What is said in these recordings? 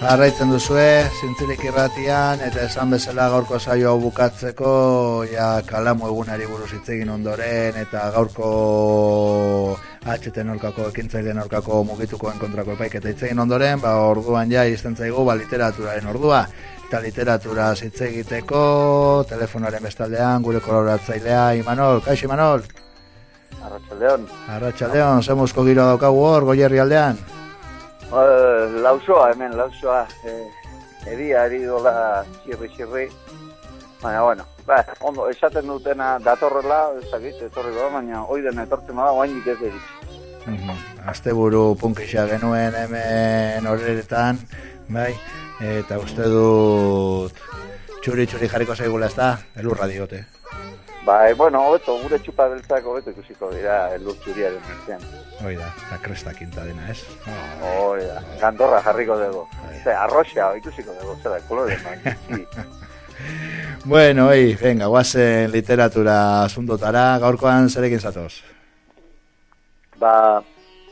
Arraitzen duzue, zintzilik irratian, eta esan bezala gaurko saio hau bukatzeko, ja, kalamu egunari buruz egin ondoren, eta gaurko HT norkako, ekintzailean norkako mugituko enkontrako epaik eta egin ondoren, ba, orduan ja, izten zaigu, ba, literaturaren ordua, eta literatura hitz egiteko, telefonaren bestaldean, gure koloratzailea, Imanol, kaixo Imanol? Arratxaldeon. Arratxaldeon, zemuzko giro daukagu hor, goierri aldean? Uh, lausoa, hemen, lausoa. Eh, eri dola, xirri, xirri. Baina, bueno, ba, ondo, esaten dutena datorrela, ez dakit, etorri da, baina hoi dena etortzen bada, oain ez edik. Mm -hmm. Azte buru punkixa genuen hemen horretan, bai, eta uste dut txuri-txuri jarriko zaigula ez da, elurra diote. Bai, bueno, hobeto, gure txupa beltzak hobeto ikusiko dira elur txuriaren mertzen. Hoi da, eta kresta kinta dena, ez? Hoi da, gandorra jarriko dugu. Ze, arroxa ikusiko dugu, zera, kolore, sí. bueno, oi, venga, guazen literatura asundotara, gaurkoan zerekin zatoz? Ba,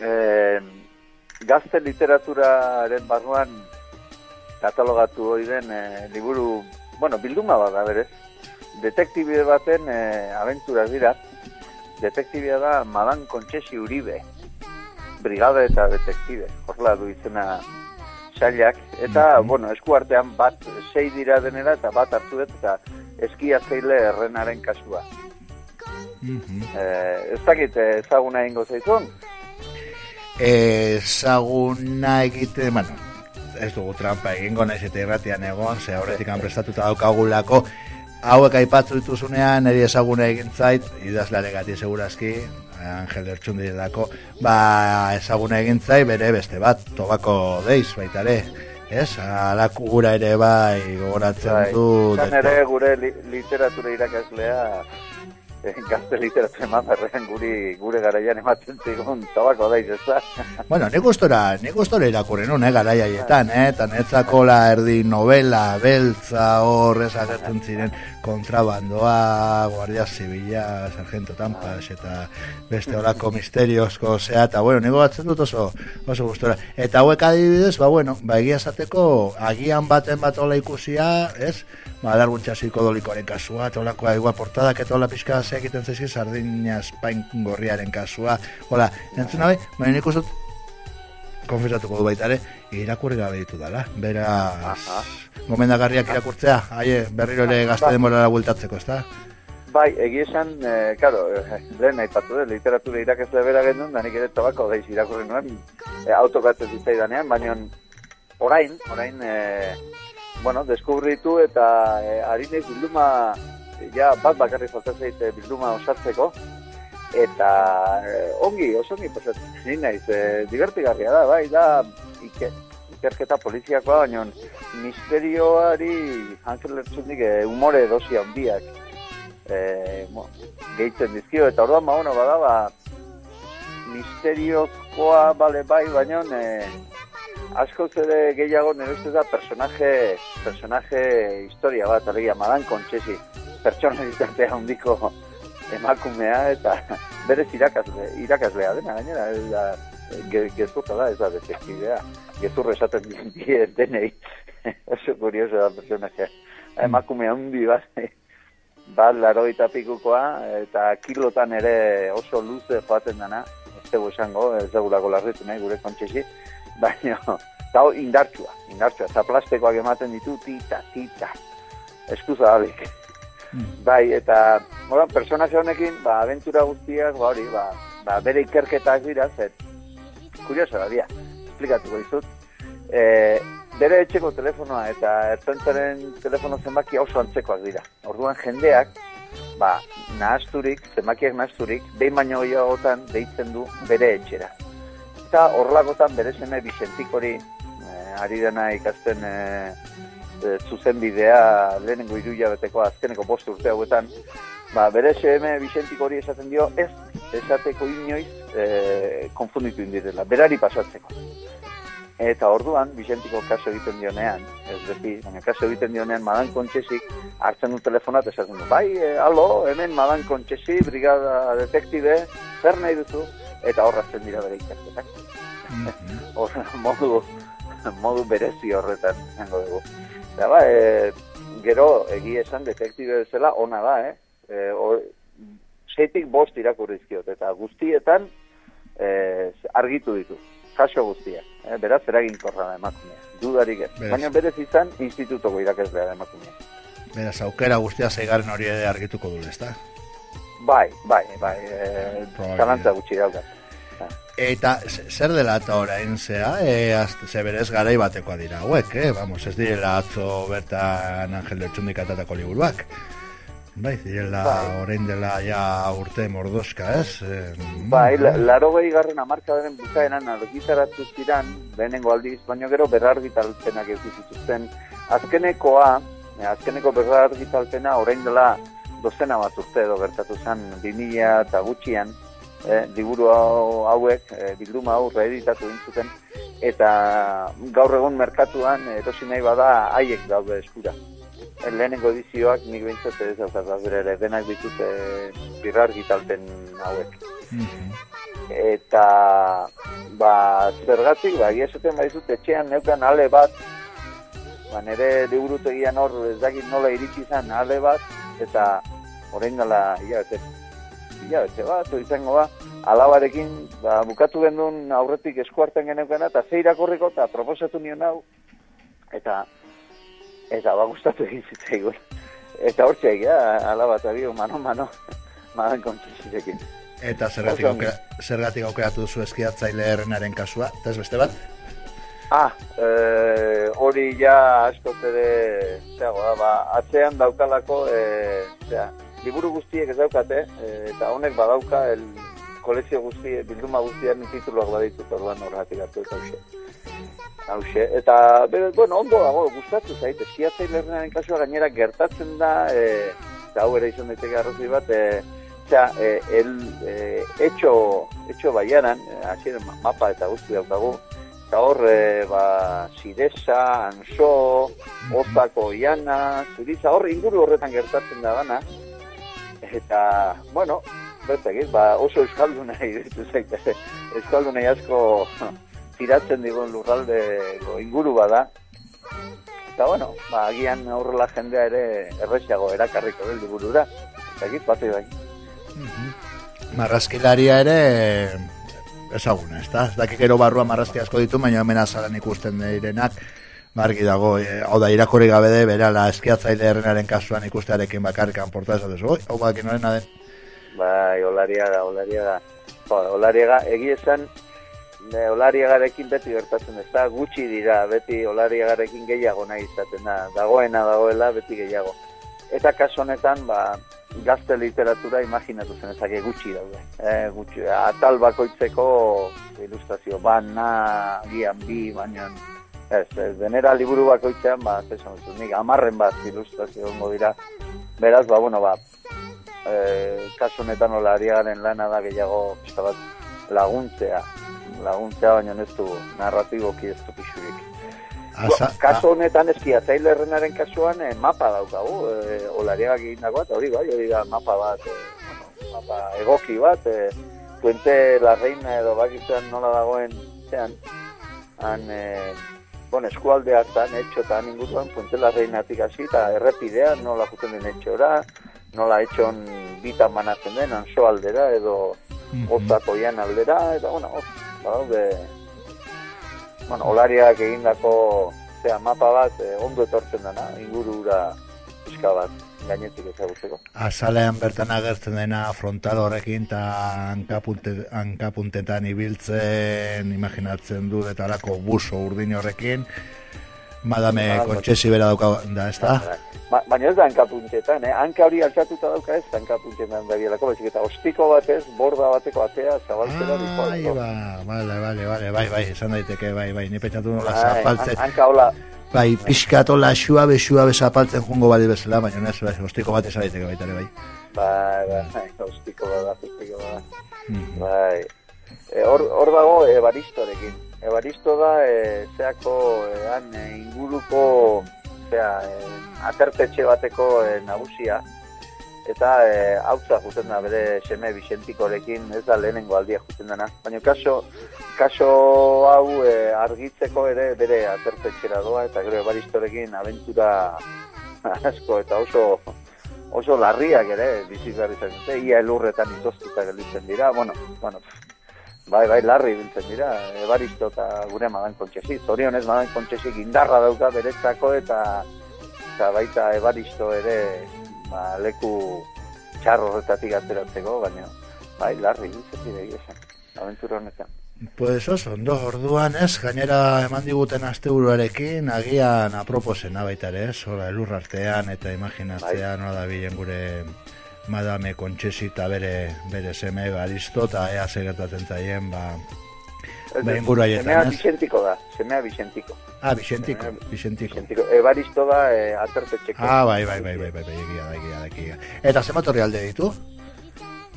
eh, gazte literaturaren barruan katalogatu hori den eh, liburu, bueno, bilduma bat da berez, detektibe baten e, aventura dira. Detektibia da Madan Kontxesi Uribe. Brigada eta detektibe. Horla du izena sailak. Eta, mm bueno, eskuartean bat sei dira denera eta bat hartu dut eta eskia zeile errenaren kasua. Mm -hmm. ez dakit ezaguna egingo zaizun? Ezaguna egite, bueno, ez dugu trampa egingo naiz eta irratian egon, ze horretik han prestatuta daukagulako, hauek aipatzu dituzunean, eri ezaguna egin zait, idazlare gati segurazki, Angel Ertsundi dako, ba ezaguna egin zait, bere beste bat, tobako deiz baitare, ez? Alaku gura ere bai gogoratzen bai. du. Zan ere gure li, literatura irakaslea, gazte literatura eman berrean guri, gure garaian ematen zigun tabako daiz ez da. bueno, nik gustora, nik gustora irakurren eh, garaiaietan, eh, eta netzako la erdi novela, beltza, horrez agertzen ziren kontrabandoa, guardia zibila, sargento tampas, eta beste horako misteriozko, zea, eta bueno, nik batzen dut oso, oso gustora. Eta hauek adibidez, ba bueno, ba egia esateko, agian baten bat ola ikusia, ez, ba, dargun txasiko dolikoaren kasua, eta olakoa igual portadak, eta hola pixka ze egiten zaizki sardina espain gorriaren kasua. Hola, entzuna bai, baina nik uste konfesatuko du baita ere, irakurri gabe ditu dala. Bera, gomendagarriak irakurtzea, aie, berriro ere gazte demorara bultatzeko, ez da? Bai, egia esan, eh, karo, eh, lehen nahi patu da, literatura irakazle bera genuen, da nik ere tabako daiz irakurri nuen, eh, autokatzen zitzaidanean, baina orain, orain, eh, bueno, deskubritu eta eh, harinez bilduma ja bat bakarri falta zaite bilduma osatzeko eta eh, ongi, oso ongi pasatzen naiz, eh, divertigarria da, bai, da ikerketa poliziakoa, baina misterioari Angel Lertxundik eh, umore dosi handiak eh, mo, gehitzen dizkio, eta orduan ba, bueno, bada, ba, misteriozkoa, bale, bai, baina eh, asko zede gehiago nire da personaje, personaje historia bat, alegia, madan kontxesi, pertsonalitatea handiko emakumea eta berez irakasle, irakaslea dena gainera ez da gezurra da, ez da detektibea gezurra esaten die denei oso kurioso da personajea mm. emakume handi bat bat laro pikukoa eta kilotan ere oso luze joaten dana ez dugu esango, ez dugu larritu nahi gure kontxesi baina, eta indartsua indartsua, zaplastekoak ematen ditu tita, tita eskuza alik Mm. Bai, eta, bueno, personaje honekin, ba, aventura guztiak, ba, hori, ba, ba, bere ikerketak dira, zer, kurioso da, dia, esplikatuko dizut. E, bere etxeko telefonoa eta ertentzaren telefono zenbaki oso antzekoak dira. Orduan jendeak, ba, nahasturik, zenbakiak nahasturik, behin baino gehiagotan deitzen du bere etxera. Eta horrelakotan bere zeme Bicentikori, e, ari dena ikasten e, e, zuzen bidea lehenengo iruia beteko azkeneko bost urte hauetan, ba, bere SM Vicentiko hori esaten dio, ez esateko inoiz e, konfunditu indirela, berari pasatzeko. Eta orduan, Vicentiko kaso egiten dionean, ez beti, baina kaso egiten dionean, Madan Kontxesik hartzen du telefonat esaten du, bai, e, alo, hemen Madan Kontxesi, brigada detektibe, zer nahi duzu, eta horrazten dira bere ikerketak. Mm -hmm. modu, modu berezi horretan izango dugu. Eta ba, e, gero egi esan detektibe bezala ona da, eh? E, o, seitik bost irakurrizkiot, eta guztietan e, argitu ditu, kaso guztia. E, beraz, eraginkorra da emakumea, dudarik ez. Baina berez izan, institutoko irakaslea da emakumea. Beraz, aukera guztia zeigarren hori ere argituko du, ezta? Bai, bai, bai, e, zalantza gutxi daukat. Eta ze- zer dela eta orain zea, e, azte, ze berez garai batekoa dira hauek, eh? Vamos, ez direla atzo bertan Angel Lertxundik atatako liburuak. Bai, direla Bai. orain dela ja urte mordoska, ez? Bai, la- laro gehi garren amarkadaren bukaeran argitaratu ziran, lehenengo aldiz, baina gero berrargitalpenak zituzten. Azkenekoa, eh, azkeneko berrargitalpena orain dela dozena bat urte edo gertatu zen 2000 eta gutxian, eh, liburu hau- hauek, eh, bilduma hau reeditatu egin zuten, eta gaur egun merkatuan erosi nahi bada haiek daude eskura. Eh, Lehenengo edizioak nik behintzat ez daukat bere ere denak ditute birargitalpen hauek Mhm. eta ba zergatik ba esaten baizut etxean neukan ale bat ba nere liburutegian hor ez dakit nola iritsi izan ale bat eta orain dela hilabete hilabete bat izango ba alabarekin ba, bukatu gendun aurretik eskuarten geneukana eta ze irakurriko eta proposatu nion hau eta eta ba gustatu egin zitzaigun. Eta hortxe egia alaba eta bio mano mano madan kontxisirekin Eta zergatik, aukera, zergatik aukeratu duzu eskiatzaile errenaren kasua, eta ez beste bat? Ah, eh, hori ja askoz ere, zeago da, ba, atzean daukalako, eh, zera, liburu guztiek ez daukate, eh, eta honek badauka, el kolezio guzti, bilduma guztiaren tituluak baditut, orduan horregatik hartu eta hause. Hause, eta, bere, bueno, ondo dago, gustatu zait, eskiatzailerrenaren kasua gainera gertatzen da, eh, eta hau ere izan daiteke arrazoi bat, eh, Osea, eh, el eh, etxo, etxo baiaran, hasieran ma- mapa eta guzti daukagu, eta hor, eh, ba, Sidesa, Anso, Ozako, Iana, Zuriza, hor inguru horretan gertatzen da dana, eta, bueno, bertegit, ba, oso euskalduna iruditu zaite, euskaldunei asko tiratzen digun lurralde inguru bada, eta bueno, ba, agian aurrela jendea ere errexiago erakarriko del liburura, eta bate bai. Marrazkilaria ere ezaguna, ez da? Ez dakik gero barrua marrazki asko ditu, baina hemen azalan ikusten direnak, bargi dago, e, hau da, irakurri gabe de, berala eskiatzaile errenaren kasuan ikustearekin bakarrikan porta ez oi, hau bakin horrena den. Bai, olariaga, olariaga. Jo, olariaga, egi esan, ne, olariagarekin beti gertatzen ez da, gutxi dira, beti olariagarekin gehiago nahi izaten da, dagoena dagoela, beti gehiago. Eta kasu honetan, ba, gazte literatura imaginatu zen ezake gutxi daude. E, gutxi, atal bakoitzeko ilustrazio, bana, gian bi, baina ez, ez, denera liburu bakoitzean, ba, zesan dut, nik amarren bat ilustrazio ongo dira. Beraz, ba, bueno, ba, e, kasu honetan olariaren lana da gehiago pixka bat laguntzea. Laguntzea, baina ez du narratiboki ez du pixurik. Asa, kasu honetan eskiatzaile errenaren kasuan eh, mapa daukagu, eh, olariagak egindakoa, eta hori bai, hori da mapa bat, eh, bueno, mapa egoki bat, eh, Puente la Reina edo bakizuan nola dagoen, zean, han, eh, bueno, eskualde hartan, etxotan inguruan, Puente la Reinatik hasi, eta errepidea nola juten den etxora, nola etxon bitan banatzen den, anso aldera, edo Mhm. Ozako ian aldera, eta, bueno, hor, badaude, bueno, olariak egindako zera, mapa bat eh, ondo etortzen dana, ingurura pixka bat gainetik ezagutzeko. azalean bertan agertzen dena frontal horrekin eta hankapunte, hankapuntetan ibiltzen imaginatzen du eta alako buso urdin horrekin madame kontxesi bera dauka da, ez da? Ba, baina ez da hankapuntetan, eh? hanka hori altxatuta dauka ez, hankapuntetan da bielako, baizik eta ostiko batez, borda bateko atea, zabaltzera Ah, Ai, diko. ba, vale, vale, vale, bai, bai, esan daiteke, bai, bai, ni pentsatu nola Bai, zapaltzen, han- hanka hola, bai, pixkatola suabe, suabe zapaltzen jungo badi bezala, baina ez, bai, ostiko bat esan daiteke baita ere, bai. bai, bai, ostiko bada, ostiko bada. Mhm. Bai. E, hor, hor dago Evaristorekin. Evaristo da e, zeako e, han e, inguruko zea, e, aterpetxe bateko e, nagusia eta e, hautza juten da bere seme Bixentikorekin, ez da lehenengo aldia juten dena. Baina kaso, kaso hau e, argitzeko ere bere aterpetxera doa, eta gero ebaristorekin aventura asko eta oso oso larriak ere bizitzari zen ia elurretan itoztuta gelditzen dira, bueno, bueno, bai, bai, larri biltzen dira, ebaristo eta gure madan kontxesi, zorionez madan kontxesi indarra dauka beretzako eta eta baita ebaristo ere ba, leku txarro horretatik ateratzeko, baina bai, larri biltzen dira esan, aventura honetan. Pues oso, ondo, orduan ez, gainera eman diguten asteburuarekin, agian aproposena baita ere, ez, elurrartean eta imaginatzea, bai. da bilen gure madame kontxesita bere, bere seme garisto, eta ea segertatzen zaien, ba, Behin buru haietan, Semea Vicentiko da, semea Vicentiko. Ah, Vicentiko, Vicentiko. Vicentiko. Ebaristo da, e, aterpetxeko. Ah, bai, bai, bai, bai, bai, bai, egia da, egia da, egia. Eta zematorri alde ditu?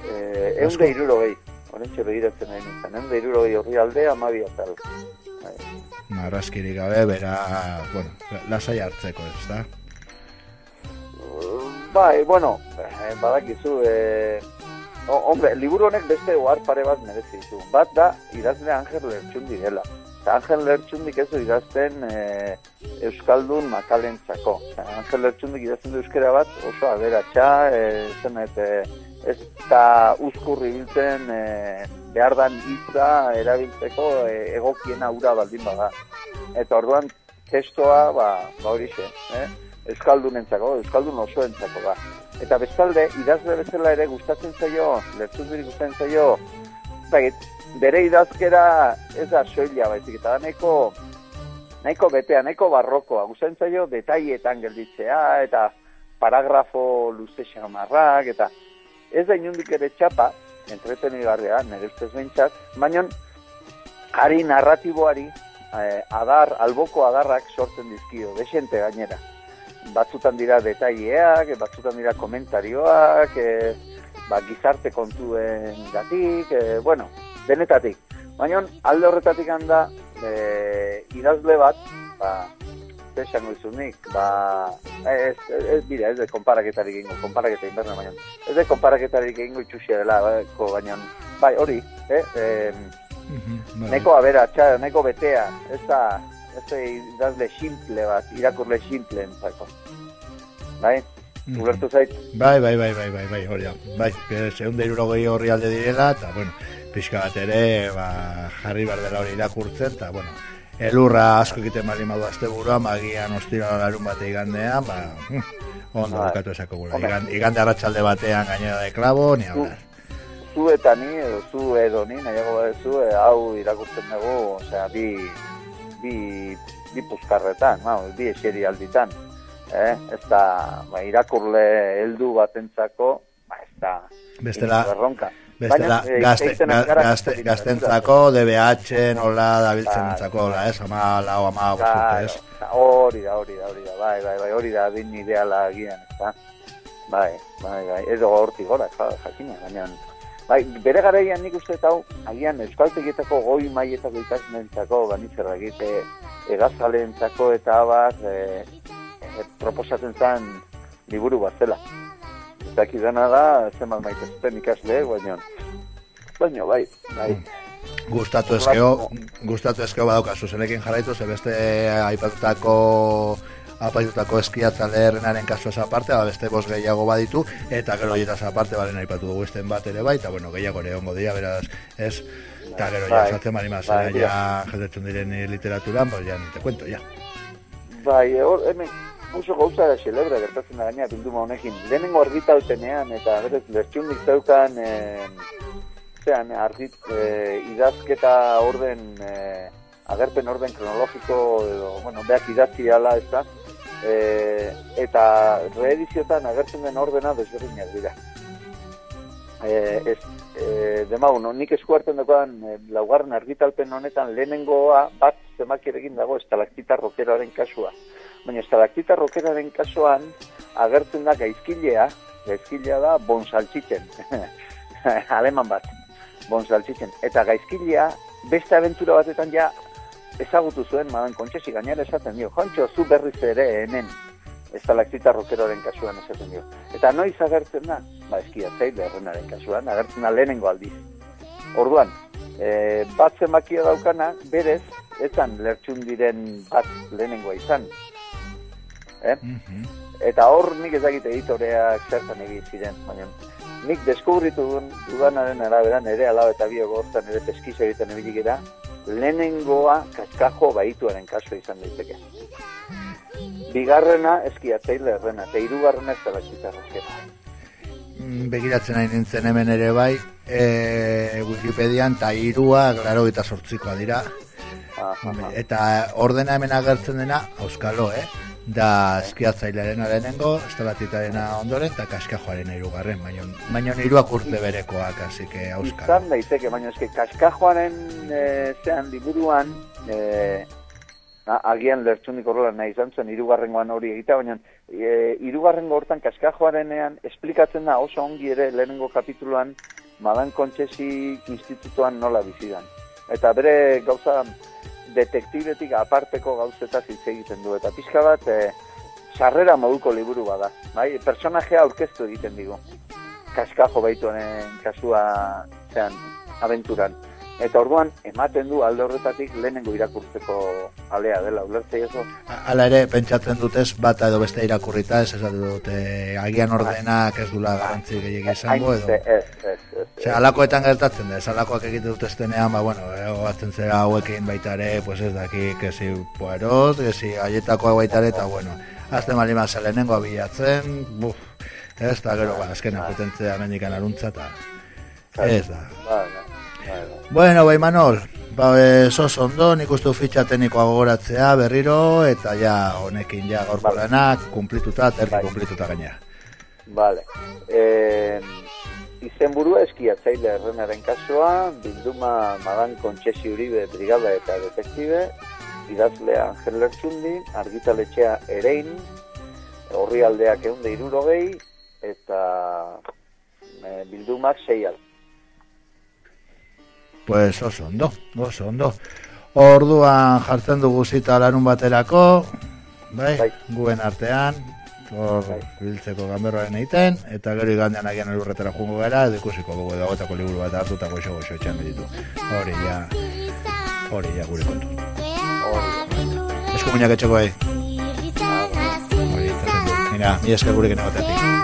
Eh, egun da iruro gehi. Horentxe begiratzen nahi nintzen, egun da iruro gehi horri alde, amabi atal. Bai. Marraskirik gabe, bera, bueno, lasai hartzeko ez da? Bai, bueno, eh, badakizu, eh, O, hombre, liburu honek beste ohar pare bat merezi ditu. Bat da, idazle Angel Lertxundi dela. Eta Angel Lertxundik ez du idazten e, Euskaldun makalentzako. Angel Lertxundik idazten du euskera bat oso aberatxa, e, zen et, e, ez da uzkurri biltzen e, behar dan hitza erabiltzeko e, egokiena ura baldin bada. Eta orduan testoa, ba, ba hori xe, eh? Euskaldunentzako, Euskaldun osoentzako da. Ba. Eta bestalde, idazle bezala ere gustatzen zaio, lertu gustatzen zaio, zagit, bere idazkera ez da soila baizik, eta da nahiko, betea, nahiko barrokoa, gustatzen zaio detaietan gelditzea, eta paragrafo luze xamarrak, eta ez da inundik ere txapa, entreten igarria, nire ustez behintzat, baina ari narratiboari, eh, adar, alboko adarrak sortzen dizkio, desente gainera batzutan dira detaileak, batzutan dira komentarioak, e, ba, gizarte kontuen gatik, e, bueno, denetatik. Baina alde horretatik handa, e, idazle bat, ba, esango izunik, ba, ez, ez, bira, ez de konparaketarik egingo, konparaketa inberna, baina, ez de konparaketarik egingo itxusia dela, baina, bai, hori, eh, eh, neko abera, txar, neko betea, ez da, ez da idazle simple bat, irakurle simple entzako. Bai? Mm -hmm. zait? Bai, bai, bai, bai, bai, bai, hori da. Bai, segun da irurogei horri alde direla, eta, bueno, pixka bat ere, ba, jarri bardela hori irakurtzen, eta, bueno, elurra asko egiten bali madu azte burua, magian ostira larun bate igandean, ba, hm, ondo bai. bukatu esako gula. Igande, igande arratsalde batean gainera de klabo, ni hablar. Zu eta ni, edo zu edo ni, nahiago bat zu, e, hau irakurtzen dugu, osea, bi, bi, bi puzkarretan, no, bi eseri alditan. Eh? Ez da, ba, irakurle heldu batentzako, ba, ez da, bestela. Bestela, Baina, gazte, gazte, gaztentzako, DBH, nola, dabiltzen entzako, hola, ez, ama, lau, ama, bosturte, ez. Hori da, hori da, hori da, bai, bai, bai, hori da, din ideala agian, ez da. Bai, bai, bai, edo hortik gora, jakina, baina, Bai, bere garaian nik uste eta agian euskaltegietako goi maietako ikasmentzako, banizerra egite, egazaleentzako eta abar, e, e, proposatzen zen liburu bat zela. Eta dena da, zemal maite zuten ikasle, baina, baina, bai, bai. Gustatu ezkeo, gustatu ezkeo badaukazu, zenekin jarraitu, ze beste aipatutako apaitutako eskiatzale errenaren kasu esa parte, ba, beste bos gehiago baditu, eta gero hietaz aparte, balen aipatu dugu esten bat ere bai, eta bueno, gehiago ere ongo dira, beraz, ez, eta gero ja, zaten bai, mari bai, ja, jatetzen diren literaturan, pues ya, te cuento, ya. Bai, hor, hemen, oso gauza da xelebra gertatzen da gaina bilduma honekin. Lehenengo argitaltenean eta berez lertxundik zeukan e, zean, argit, e, idazketa orden e, agerpen orden kronologiko edo, bueno, beak idatzi ala ez da, e, eta reediziotan agertzen den ordena desberdinak dira. E, ez, e, demagun, nik eskuarten dukoan e, laugarren argitalpen honetan lehenengoa bat zemakirekin dago estalaktita rokeraren kasua. Baina estalaktita rokeraren kasuan agertzen da gaizkilea, gaizkilea da bonsaltzitzen, aleman bat, bonsaltzitzen. Eta gaizkilea beste aventura batetan ja ezagutu zuen madan kontxesi gainera esaten dio, jontxo zu berriz ere hemen ez da rokeroren kasuan esaten dio. Eta noiz agertzen da? Ba, eskiatzaile errenaren kasuan, agertzen da lehenengo aldiz. Orduan, e, bat zemakia daukana, berez, etan lertxun diren bat lehenengoa izan. Eh? Mhm. Eta hor nik ezagite editoreak zertan egin ziren, baina nik deskubritu dudanaren arabera, nire alaba eta bio goztan nire peskiz egiten ebilikera, lehenengoa kaskajo baituaren kasua izan daiteke. Bigarrena eskiatzaile errena, eta irugarrena ez txitarrokera. Mm, begiratzen nahi nintzen hemen ere bai, e, Wikipedian eta irua, klaro eta sortzikoa dira. Eta ordena hemen agertzen dena, auskalo, eh? Da eskiatzailearen arenengo, estalatitaren ondoren, eta kaskajoaren irugarren, baina baina iruak urte berekoak, hasi que auskalo. Izan daiteke, baina eski kaskajoaren e, zean liburuan, e, agian lertzunik horrela nahi izan zen, irugarrengoan hori egita, baina e, irugarrengo hortan kaskajoarenean esplikatzen da oso ongi ere lehenengo kapituluan Madan Kontxesi institutuan nola bizidan. Eta bere gauza detektibetik aparteko gauzetaz hitz egiten du. Eta pixka bat, e, sarrera moduko liburu bada. Bai? Personajea aurkeztu egiten digu. Kaskajo baituanen kasua zean, aventuran. Eta orduan, ematen du alde horretatik lehenengo irakurtzeko alea dela, ulertzei eso. Hala ere, pentsatzen dutez, bat edo beste irakurrita, ez ez dute, agian ordenak ez dula garantzi gehiagia izango, edo. Ez, ez, ez. Ze, alakoetan gertatzen da, alakoak egite dut estenean, ba, bueno, ego batzen zera hauekin baita ere, pues ez daki, kesi poeroz, kesi aietakoa baita ere, eta bueno, azte mali mazale lehenengo abiatzen, buf, ez da, gero, ba, azkena potentzea mendikan aruntza, eta ez da. Ba, ba. Bueno, bai Manol, ba, eso ondo, nik uste fitxa teknikoa gogoratzea berriro, eta ja, honekin ja gaurko vale. lanak, kumplituta, terri vale. kumplituta gaina. Vale. Eh, izen burua eskiatzaile errenaren kasua, bilduma magan kontxesi uribe brigada eta detektibe, idazlea Angel Lertzundi, argitaletxea erein, horri aldeak egun irurogei, eta e, bildumak sei Pues oso ondo, oso ondo. Orduan jartzen dugu zita larun baterako, bai, bai. guen artean, hor bai. biltzeko gamberroaren egiten, eta gero igandean agian elurretara jungo gara, edo ikusiko dugu edo agotako liburu bat hartu eta goxo goxo etxean ditu. Hori ja, hori ja gure kontu. Esku muñak etxeko bai. Hori, eta zendu. Mira, mi esker gurekin egotetik.